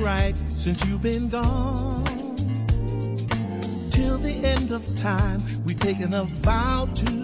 right since you've been gone. Till the end of time, we've taken a vow to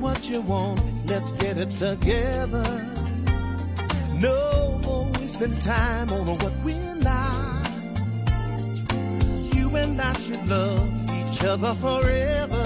what you want, let's get it together. No more wasting time on what we're not. You and I should love each other forever.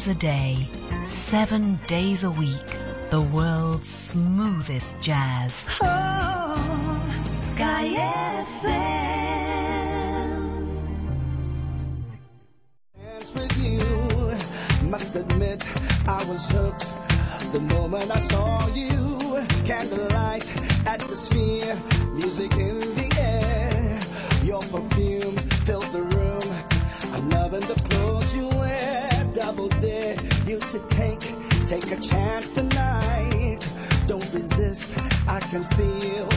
Hours a day, 7 days a week. The world's smoothest jazz. Oh, Sky FM. Dance with you. Must admit, I was hooked the moment I saw you. Candlelight, atmosphere, music in the air. Your perfume take, a chance tonight. Don't resist, I can feel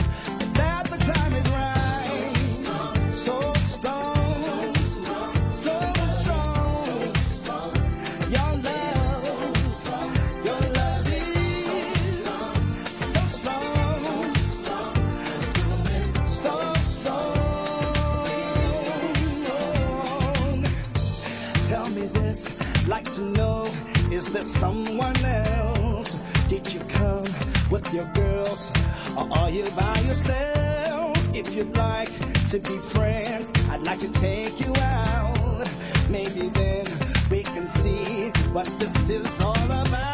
or are you by yourself? If you'd like to be friends, I'd like to take you out. Maybe then we can see what this is all about.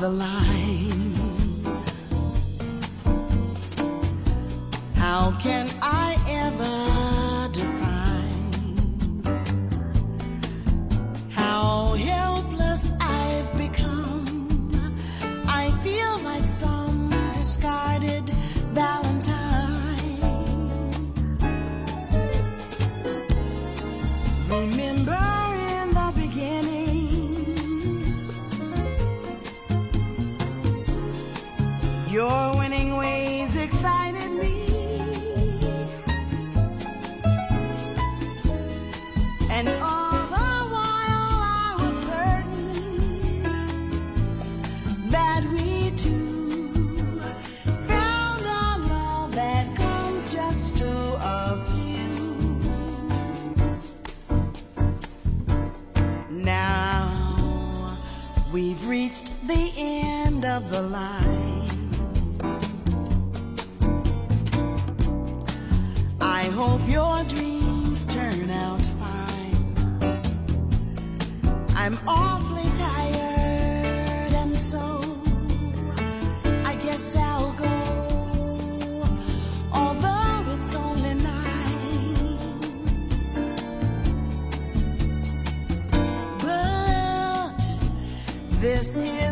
the light. this is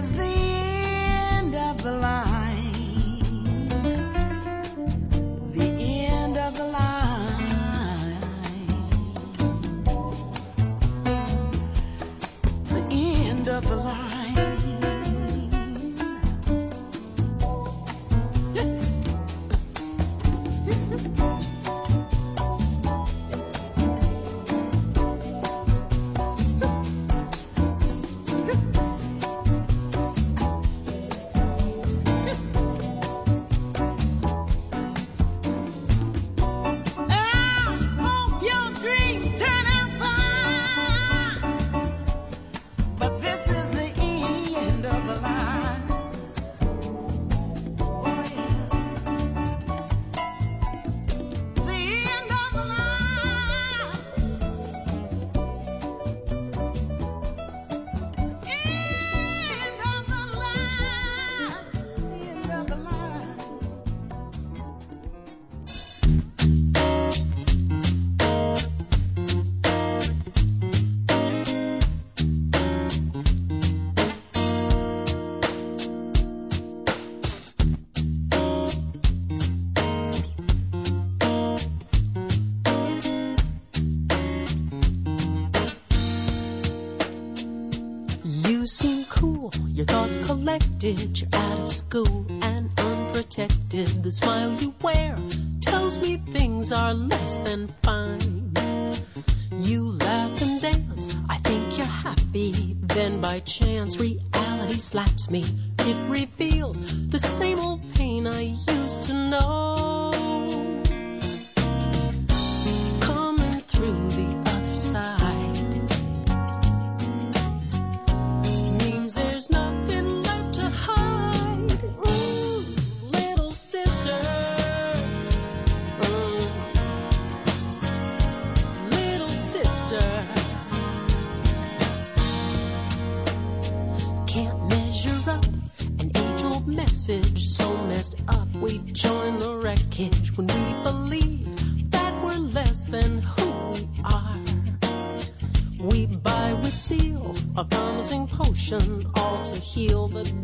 your thoughts collected. You're out of school and unprotected. The smile you wear tells me things are less than fine. You laugh and dance, I think you're happy. Then by chance, reality slaps me. It reveals the same old pain I used to know.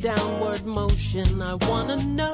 downward motion. I wanna know.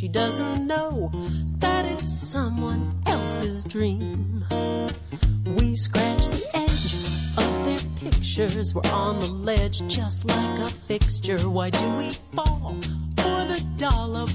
she doesn't know that it's someone else's dream. We scratch the edge of their pictures, we're on the ledge just like a fixture. Why do we fall for the doll of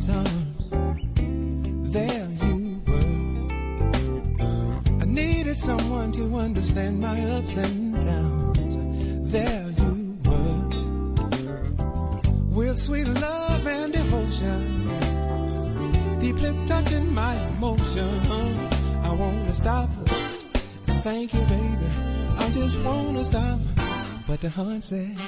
someone's. There you were. I needed someone to understand my ups and downs. There you were. With sweet love and devotion, deeply touching my emotion. I wanna stop thank you, baby. I just wanna stop, but the heart says.